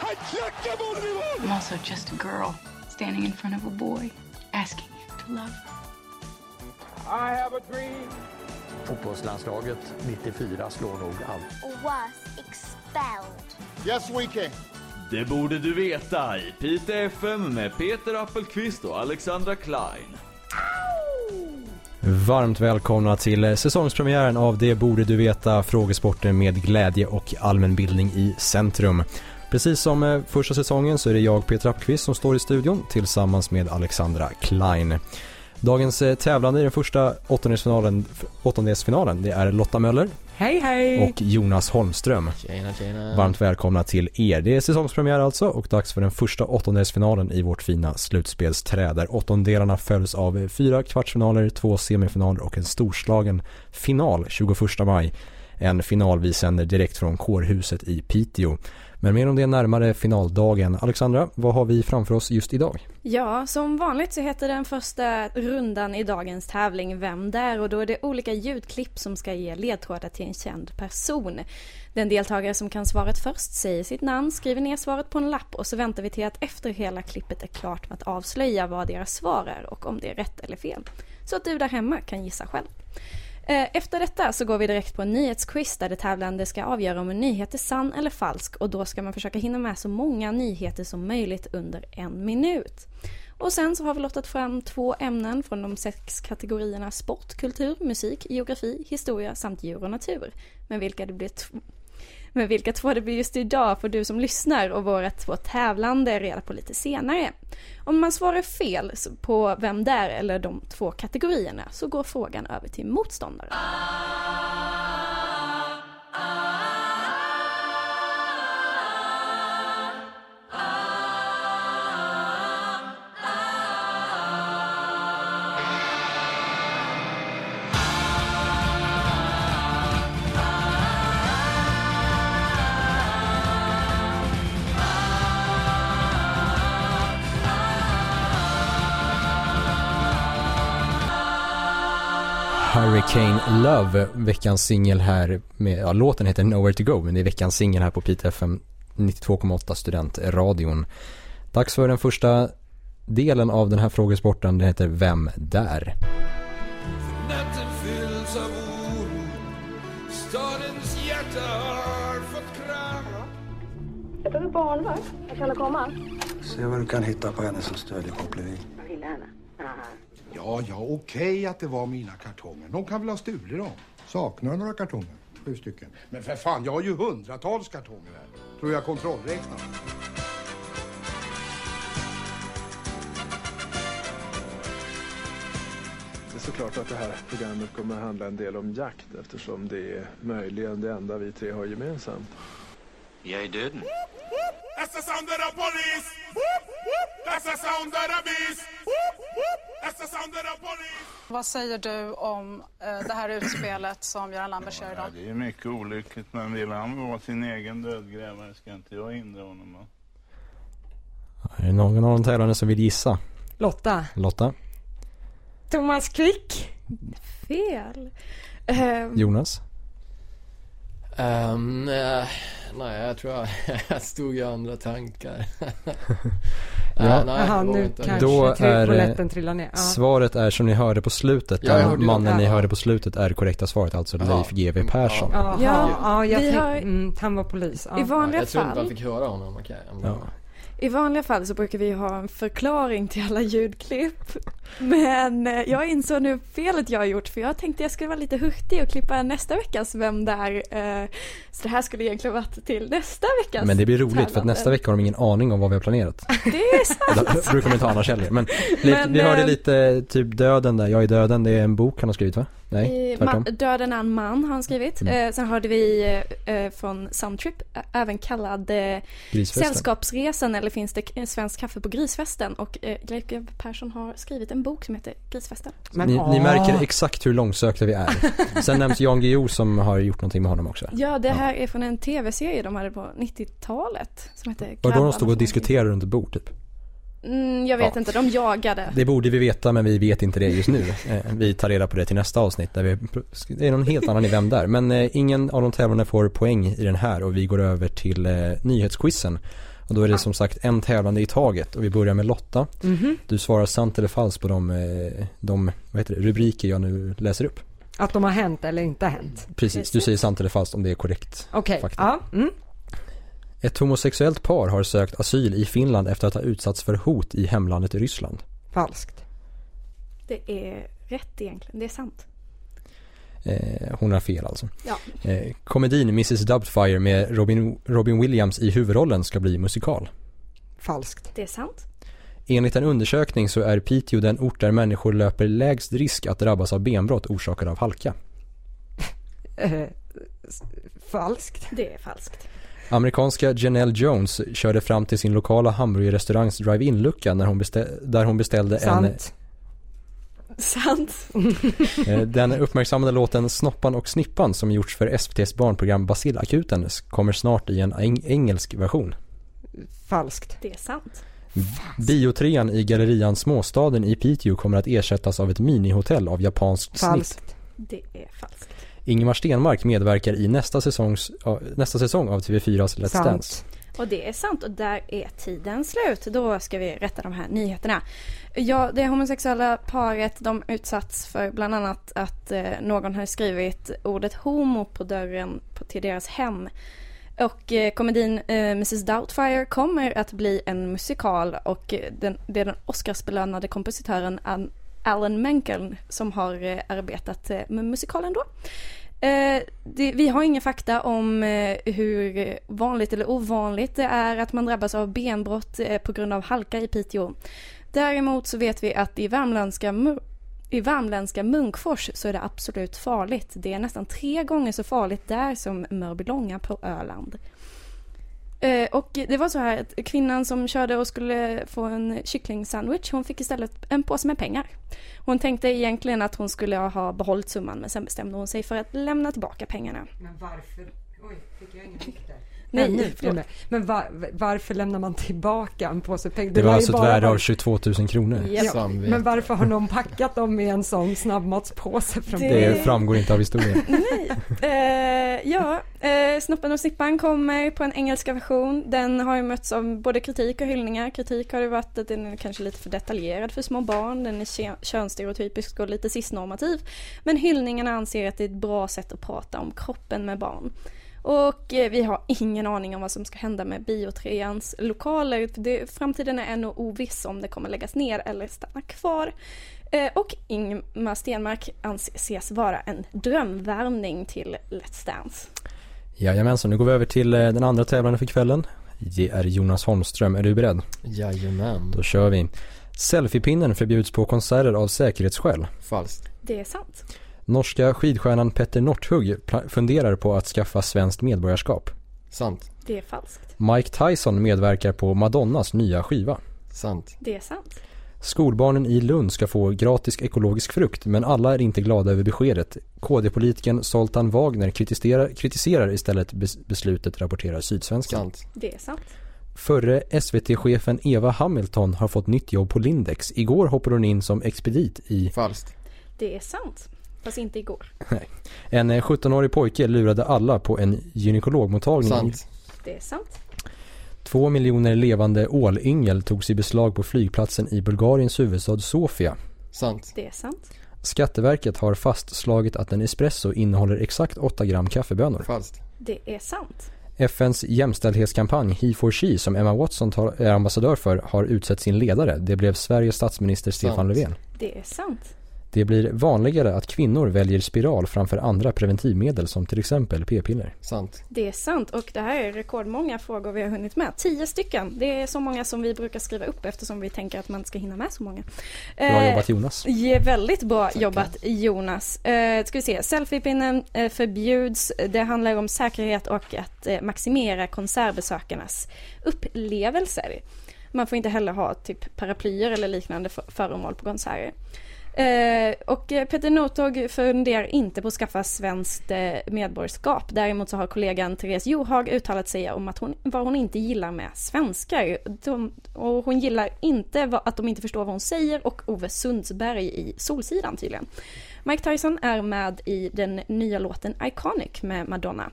Han knackar! I'm also just a girl standing in front of a boy asking him to love her. I have a dream. Fotbollslandslaget 94 slår nog allt. was expelled. Yes, we can. Det borde du veta i Pite FM med Peter Appelqvist och Alexandra Klein. Varmt välkomna till säsongspremiären av Det borde du veta, frågesporten med glädje och allmänbildning i centrum. Precis som eh, första säsongen så är det jag, Peter Appelqvist, som står i studion tillsammans med Alexandra Klein. Dagens eh, tävlande i den första åttondelsfinalen, åttondelsfinalen det är Lotta Möller Hej hej! och Jonas Holmström. Tjena, tjena. Varmt välkomna till er. Det är säsongspremiär alltså och dags för den första åttondelsfinalen i vårt fina slutspelsträd där åttondelarna följs av fyra kvartsfinaler, två semifinaler och en storslagen final 21 maj. En final vi sänder direkt från kårhuset i Piteå. Men mer om det närmare finaldagen. Alexandra, vad har vi framför oss just idag? Ja, som vanligt så heter den första rundan i dagens tävling Vem där? Och då är det olika ljudklipp som ska ge ledtrådar till en känd person. Den deltagare som kan svaret först säger sitt namn, skriver ner svaret på en lapp och så väntar vi till att efter hela klippet är klart med att avslöja vad deras svar är och om det är rätt eller fel. Så att du där hemma kan gissa själv. Eh, efter detta så går vi direkt på en nyhetsquiz där det tävlande ska avgöra om en nyhet är sann eller falsk och då ska man försöka hinna med så många nyheter som möjligt under en minut. Och sen så har vi lottat fram två ämnen från de sex kategorierna sport, kultur, musik, geografi, historia samt djur och natur. Men vilka det blir men vilka två det blir just idag får du som lyssnar och våra två tävlande reda på lite senare. Om man svarar fel på vem det är eller de två kategorierna så går frågan över till motståndaren. Hurricane Love, veckans singel här med, ja låten heter Nowhere to Go men det är veckans singel här på Pite FM 92,8 studentradion. Dags för den första delen av den här frågesporten, den heter Vem där? Jag behöver barnvakt. Jag kan komma. Se vad du kan hitta på henne som stödjer koppleri. Ja, ja, okej att det var mina kartonger. De kan väl ha stulit dem. Saknar några kartonger? Sju stycken. Men för fan, jag har ju hundratals kartonger här. Tror jag kontrollräknar. Det är såklart att det här programmet kommer att handla en del om jakt eftersom det är möjligen det enda vi tre har gemensamt. Jag är döden. That's the sound of the police. That's the sound of the beast. Vad säger du om eh, det här utspelet som Göran Lambert gör idag? Det är mycket olyckligt men vill han vara sin egen dödgrävare ska inte jag hindra honom. va? Är det någon av de tävlande som vill gissa? Lotta. Lotta? Thomas Quick. Fel. Ehm, Jonas? Nej, nej, jag tror jag, jag stod i andra tankar. Ja. nej, var nu inte- kanske Då är, trillar ner. Ja. Svaret är som ni hörde på slutet, Ja, den mannen ni Ja. hörde på slutet är det korrekta svaret, alltså Ja. Leif GW Persson. Jaha, Ja, ja, jag vi har- mm, han var polis. Ja. I vanliga jag tror inte fall man fick höra honom. okej. Ja. I vanliga fall så brukar vi ha en förklaring till alla ljudklipp. Men eh, jag insåg nu felet jag har gjort för jag tänkte jag skulle vara lite hurtig och klippa nästa veckas Vem där? Eh, Så det här skulle egentligen varit till nästa veckas Men det blir roligt för att tävlande. nästa vecka har de ingen aning om vad vi har planerat. Det är sant. Det brukar de inte annars heller. Men, Men, vi hörde eh, lite typ Döden där, Jag är döden, det är en bok han har skrivit va? Nej, Eh, man, Döden är en man har han skrivit. Mm. Eh, sen hörde vi eh, eh, från Soundtrip, även kallad. Sällskapsresan eller finns det svensk kaffe på grisfesten? Och Leif Persson har skrivit en bok som heter Grisfesten. Men, Ni, ni märker exakt hur långsökta vi är. Sen nämns Jan Guillou som har gjort någonting med honom också. Ja, det här är från en tv-serie de hade på 90-talet som Var det då de stod och diskuterade runt ett bord typ? Mm, jag vet Ja. inte, de jagade. Det borde vi veta men vi vet inte det just nu. Eh, Vi tar reda på det till nästa avsnitt där vi, det är någon helt annan i Vem där. Men eh, ingen av de tävlande får poäng i den här och vi går över till eh, nyhetsquizen. Och då är det som sagt en tävlande i taget och vi börjar med Lotta. Mhm. Du svarar sant eller falskt på de, de vad heter det, rubriker jag nu läser upp. Att de har hänt eller inte hänt. Precis, du säger sant eller falskt om det är korrekt. Okej, fakta. ja. Mm. Ett homosexuellt par har sökt asyl i Finland efter att ha utsatts för hot i hemlandet Ryssland. Falskt. Det är rätt egentligen, det är sant. Eh, hon har fel alltså. Ja. Eh, komedin Mrs Doubtfire med Robin, Robin Williams i huvudrollen ska bli musikal. Falskt. Det är sant. Enligt en undersökning så är Piteå den ort där människor löper lägst risk att drabbas av benbrott orsakade av halka. Eh, falskt. Det är falskt. Amerikanska Janelle Jones körde fram till sin lokala hamburgerrestaurangs drive-in-lucka när hon där hon beställde Sant. Sant. en eh, Den uppmärksammade låten Snoppan och Snippan som gjorts för SVTs barnprogram Basilakuten kommer snart i en eng- engelsk version. Falskt. Det är sant. Biotrean i gallerian Småstaden i Piteå kommer att ersättas av ett minihotell av japanskt snitt. Falskt. Det är falskt. Ingemar Stenmark medverkar i nästa, säsongs, nästa säsong av TV4s Let's Sant. Dance. Och det är sant och där är tiden slut. Då ska vi rätta de här nyheterna. Ja, det homosexuella paret de utsatts för bland annat att eh, någon har skrivit ordet homo på dörren på, till deras hem. Och eh, komedin eh, Mrs Doubtfire kommer att bli en musikal och eh, den, det är den Oscarsbelönade kompositören An- Alan Menken som har eh, arbetat eh, med musikalen då. Eh, det, vi har ingen fakta om eh, hur vanligt eller ovanligt det är att man drabbas av benbrott eh, på grund av halka i Piteå. Däremot så vet vi att i värmländska, i värmländska Munkfors så är det absolut farligt. Det är nästan tre gånger så farligt där som Mörbylånga på Öland. Eh, och det var så här att kvinnan som körde och skulle få en kycklingsandwich, hon fick istället en påse med pengar. Hon tänkte egentligen att hon skulle ha behållit summan men sen bestämde hon sig för att lämna tillbaka pengarna. Men varför? Oj, fick jag ingen mick där? Nej, Ännu, förlåt. men- Men var, varför lämnar man tillbaka en påse pengar? Det var alltså ett bara värde av 22 000 kronor. Ja, men varför har någon packat dem i en sån snabbmatspåse från Det framgår inte av historien. Eh, ja, eh, Snoppen och Snippan kommer på en engelska version. Den har ju mötts av både kritik och hyllningar. Kritik har det varit att den är kanske lite för detaljerad för små barn. Den är kö- könsstereotypisk och lite cisnormativ. Men hyllningarna anser att det är ett bra sätt att prata om kroppen med barn. Och eh, vi har ingen aning om vad som ska hända med Biotreans lokaler. Det, framtiden är ännu oviss om det kommer läggas ner eller stanna kvar. Eh, och Ingmar Stenmark anses vara en drömvärvning till Let's Dance. Jajamensan, nu går vi över till eh, den andra tävlanden för kvällen. Det är Jonas Holmström, är du beredd? Jajamän. Då kör vi. Selfiepinnen förbjuds på konserter av säkerhetsskäl. Falskt. Det är sant. Norska skidstjärnan Petter Northug funderar på att skaffa svenskt medborgarskap. Sant. Det är falskt. Mike Tyson medverkar på Madonnas nya skiva. Sant. Det är sant. Skolbarnen i Lund ska få gratis ekologisk frukt men alla är inte glada över beskedet. KD-politikern Zoltan Wagner kritiserar, kritiserar istället bes- beslutet rapporterar Sydsvenskan. Sant. Det är sant. Förre SVT-chefen Eva Hamilton har fått nytt jobb på Lindex. Igår hoppade hon in som expedit i... Falskt. Det är sant. Fast inte igår. En eh, 17-årig pojke lurade alla på en gynekologmottagning. Sant. Det är sant. Två miljoner levande ålyngel togs i beslag på flygplatsen i Bulgariens huvudstad Sofia. Sant. Det är sant. Skatteverket har fastslagit att en espresso innehåller exakt 8 gram kaffebönor. Falskt. Det är sant. FNs jämställdhetskampanj He4She som Emma Watson är ambassadör för har utsett sin ledare. Det blev Sveriges statsminister Stefan Sant. Löfven. Det är sant. Det blir vanligare att kvinnor väljer spiral framför andra preventivmedel som till exempel p-piller. Sant. Det är sant och det här är rekordmånga frågor vi har hunnit med. Tio stycken. Det är så många som vi brukar skriva upp eftersom vi tänker att man ska hinna med så många. Bra jobbat Jonas. Väldigt bra jobbat Jonas. Eh, ska vi se, selfiepinnen eh, förbjuds. Det handlar om säkerhet och att eh, maximera konsertbesökarnas upplevelser. Man får inte heller ha typ paraplyer eller liknande för- föremål på konserter. Eh, och eh, Peter Northug funderar inte på att skaffa svenskt eh, medborgarskap. Däremot så har kollegan Therese Johaug uttalat sig om att hon, vad hon inte gillar med svenskar. De, och hon gillar inte vad, att de inte förstår vad hon säger och Ove Sundsberg i Solsidan tydligen. Mike Tyson är med i den nya låten Iconic med Madonna.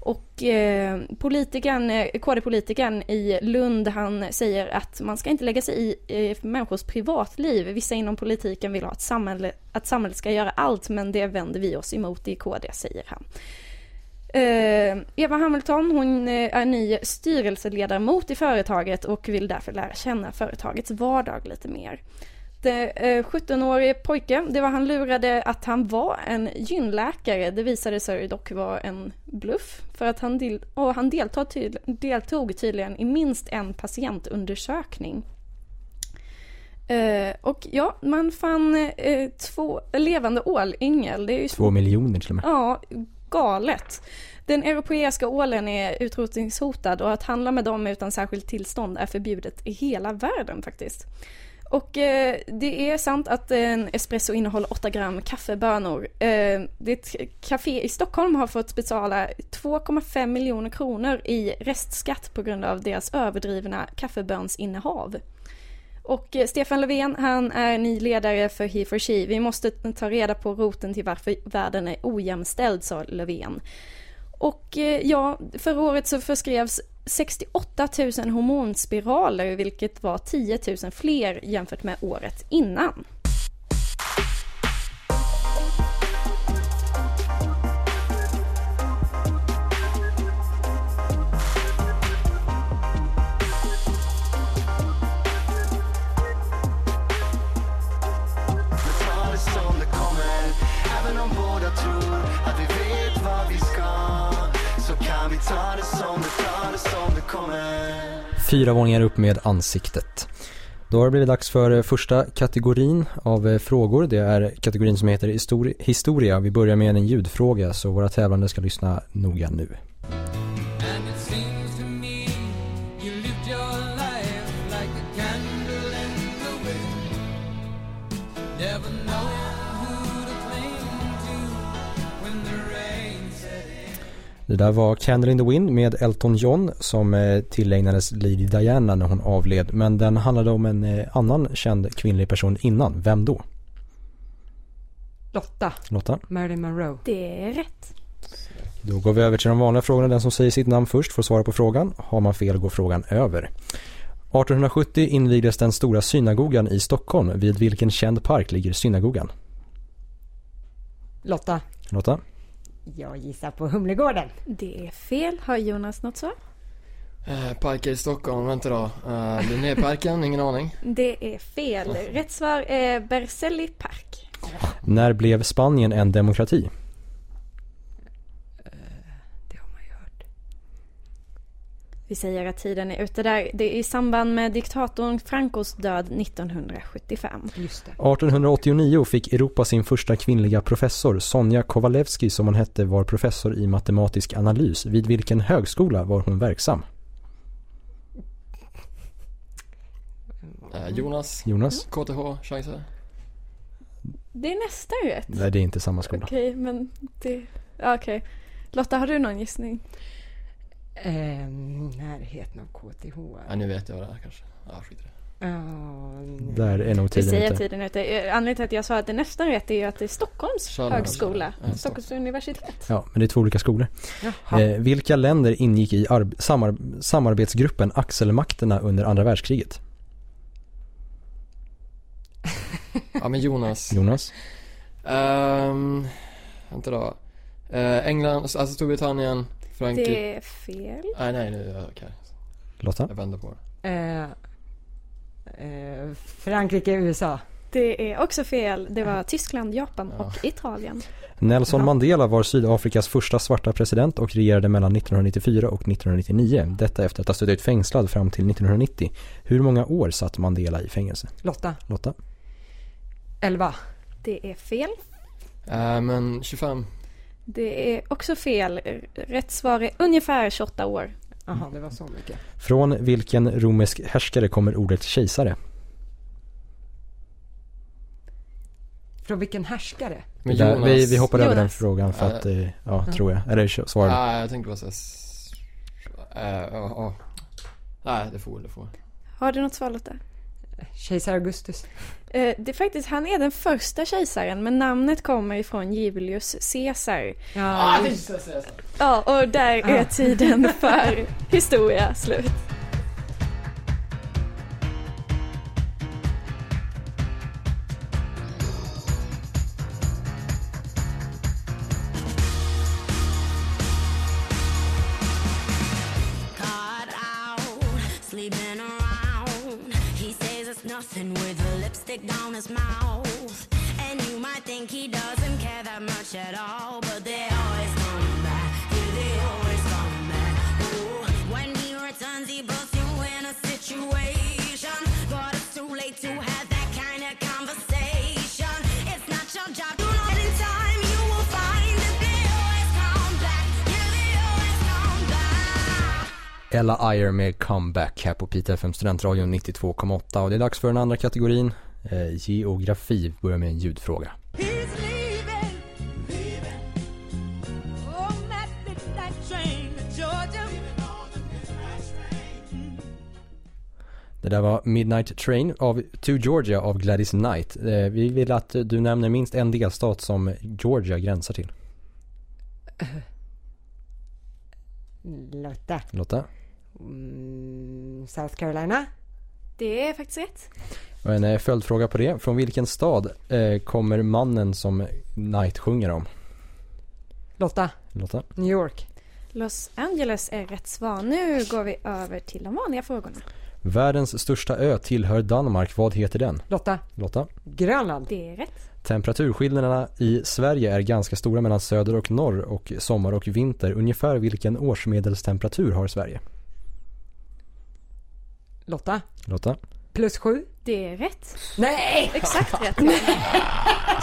Och eh, politikern, eh, KD-politikern i Lund, han säger att man ska inte lägga sig i eh, människors privatliv. Vissa inom politiken vill ha ett samhälle, att samhället ska göra allt, men det vänder vi oss emot i KD, säger han. Eh, Eva Hamilton, hon eh, är ny styrelseledamot i företaget och vill därför lära känna företagets vardag lite mer. Det, eh, 17-årige pojke, det var han lurade att han var en gynläkare. Det visade sig dock vara en bluff. För att han, del, och han deltog, tydl, deltog tydligen i minst en patientundersökning. Eh, och ja, man fann eh, två levande ålyngel. Det är ju Två miljoner till och med. Ja, galet. Den europeiska ålen är utrotningshotad och att handla med dem utan särskilt tillstånd är förbjudet i hela världen faktiskt. Och eh, det är sant att en espresso innehåller 8 gram kaffebönor. Eh, det café i Stockholm har fått betala 2,5 miljoner kronor i restskatt på grund av deras överdrivna kaffebönsinnehav. Och eh, Stefan Löfven, han är ny ledare för He for She. Vi måste ta reda på roten till varför världen är ojämställd, sa Löfven. Och eh, ja, förra året så förskrevs 68 000 hormonspiraler, vilket var 10 000 fler jämfört med året innan. Fyra våningar upp med ansiktet. Då har det blivit dags för eh, första kategorin av eh, frågor. Det är kategorin som heter histori- historia. Vi börjar med en ljudfråga så våra tävlande ska lyssna noga nu. Never know Det där var Candle in the Wind med Elton John som eh, tillägnades Lady Diana när hon avled. Men den handlade om en eh, annan känd kvinnlig person innan. Vem då? Lotta. Lotta? Marilyn Monroe. Det är rätt. Då går vi över till de vanliga frågorna. Den som säger sitt namn först får svara på frågan. Har man fel går frågan över. 1870 invigdes den stora synagogan i Stockholm. Vid vilken känd park ligger synagogan? Lotta. Lotta? Jag gissar på Humlegården. Det är fel. Har Jonas något svar? Eh, parker i Stockholm, vänta då. Uh, Linnéparken, ingen aning. Det är fel. Rätt svar är Berzelii park. När blev Spanien en demokrati? Vi säger att tiden är ute där. Det är i samband med diktatorn Francos död 1975. Just det. 1889 fick Europa sin första kvinnliga professor. Sonja Kowalewski som hon hette var professor i matematisk analys. Vid vilken högskola var hon verksam? Eh, Jonas. Jonas? KTH, chanser. Det är nästan rätt. Nej, det är inte samma skola. Okej, men det... ja, Okej. Lotta, har du någon gissning? Ehm, närheten av KTH. Ja, nu vet jag vad det är kanske. Ja, skit i det. Ja, Där är nog Vi tiden säger ute. tiden ute. Eh, Anledningen till att jag sa att det är nästan rätt är ju att det är Stockholms Chalmers. högskola. Ja, Stockholms universitet. Ja, men det är två olika skolor. Eh, vilka länder ingick i samar- samarbetsgruppen Axelmakterna under andra världskriget? Ja, men Jonas. Jonas? Um, vänta då. Eh, England, alltså Storbritannien, Frankrike. Det är fel. Nej, nej, nu, ja, okej. Lotta? Jag vänder på det. Eh, eh, Frankrike, USA. Det är också fel. Det var Tyskland, Japan och Italien. Nelson Mandela var Sydafrikas första svarta president och regerade mellan 1994 och 1999. Detta efter att ha suttit fängslad fram till 1990. Hur många år satt Mandela i fängelse? Lotta. Lotta? 11. Det är fel. Eh, men 25. Det är också fel. Rätt svar är ungefär 28 år. Jaha, det var så mycket. Från vilken romersk härskare kommer ordet kejsare? Från vilken härskare? Men Där, Jonas. vi, vi hoppar över den frågan för att, eh, ja, tror jag. Eller kö- svara. Nej, jag tänkte bara säga... s- ja, det får, det får. Har du något svar Lotta? Kejsar Augustus. Eh, det är faktiskt, han är den första kejsaren men namnet kommer ifrån Julius Caesar. Ja, Ah, så. Ja, och där är tiden för historia slut. The lipstick down his mouth. And you might think he doesn't care that much at all, but they always come back. Yeah, they always come back. Ooh, when he returns, he puts you in a situation. But it's too late to have that kind of conversation. It's not your job. Do not anytime you will find that they always come back. Yeah, they always come back. Ella Ayer med Comeback här på Piteå FM Studentradion 92,8 och det är dags för den andra kategorin, eh, geografi. Börjar med en ljudfråga. Det där var Midnight Train av To Georgia av Gladys Knight. Eh, vi vill att du nämner minst en delstat som Georgia gränsar till. Lotta. Lotta? Mm, South Carolina. Det är faktiskt rätt. Och en eh, följdfråga på det. Från vilken stad eh, kommer mannen som Knight sjunger om? Lotta. Lotta? New York. Los Angeles är rätt svar. Nu går vi över till de vanliga frågorna. Världens största ö tillhör Danmark. Vad heter den? Lotta. Lotta? Grönland. Det är rätt. Temperaturskillnaderna i Sverige är ganska stora mellan söder och norr och sommar och vinter. Ungefär vilken årsmedelstemperatur har Sverige? Lotta. Lotta? Plus sju. Det är rätt. Nej! Exakt rätt.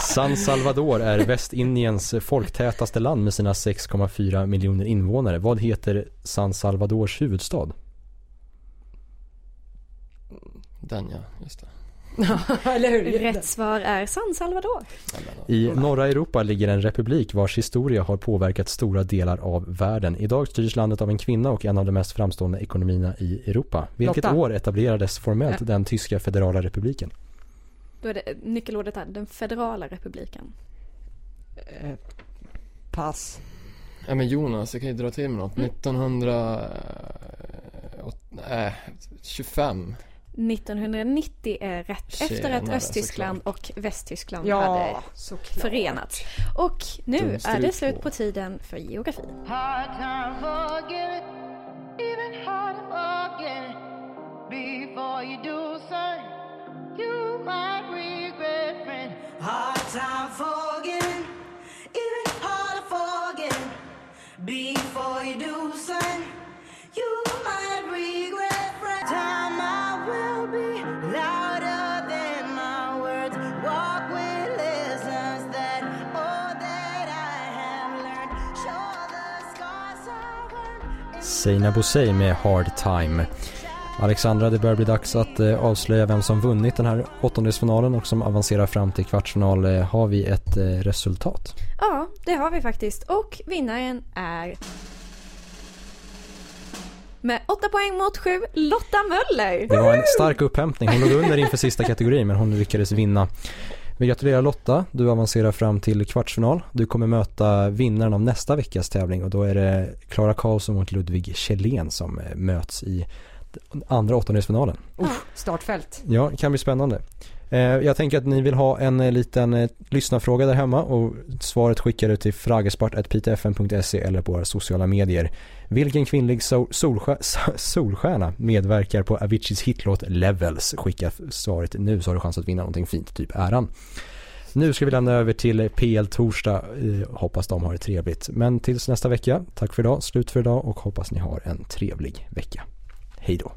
San Salvador är Västindiens folktätaste land med sina 6,4 miljoner invånare. Vad heter San Salvadors huvudstad? Den ja, just det. Eller hur? Rätt svar är San Salvador. I norra Europa ligger en republik vars historia har påverkat stora delar av världen. Idag styrs landet av en kvinna och en av de mest framstående ekonomierna i Europa. Vilket Lotta. år etablerades formellt Ja. den tyska federala republiken? Då är det nyckelordet här, den federala republiken. Eh, pass. Ja men Jonas, jag kan ju dra till med något. 1900... äh, 25. 1990 är rätt efter att Östtyskland och Västtyskland Ja, hade såklart. förenats. Och nu Dum är det slut på. på tiden för geografi. Before you do, son, I earned. Seina Bosei med Hard Time. Alexandra, det börjar bli dags att eh, avslöja vem som vunnit den här åttondelsfinalen och som avancerar fram till kvartsfinal. Eh, har vi ett eh, resultat? Ja, det har vi faktiskt. Och vinnaren är med åtta poäng mot sju, Lotta Möller. Det var en stark upphämtning. Hon låg under inför sista kategorin men hon lyckades vinna. Vi gratulerar Lotta, du avancerar fram till kvartsfinal. Du kommer möta vinnaren av nästa veckas tävling och då är det Klara Karlsson mot Ludvig Kjellén som eh, möts i andra åttondelsfinalen. Uff, startfält. Ja, det kan bli spännande. Eh, jag tänker att ni vill ha en eh, liten eh, lyssnarfråga där hemma och svaret skickar du till fragesport.pitfm.se eller på våra sociala medier. Vilken kvinnlig sol- solstjär- solstjärna medverkar på Aviciis hitlåt Levels? Skicka svaret nu så har du chans att vinna någonting fint, typ äran. Nu ska vi lämna över till PL Torsdag. Hoppas de har det trevligt. Men tills nästa vecka, tack för idag, slut för idag och hoppas ni har en trevlig vecka. Hej då.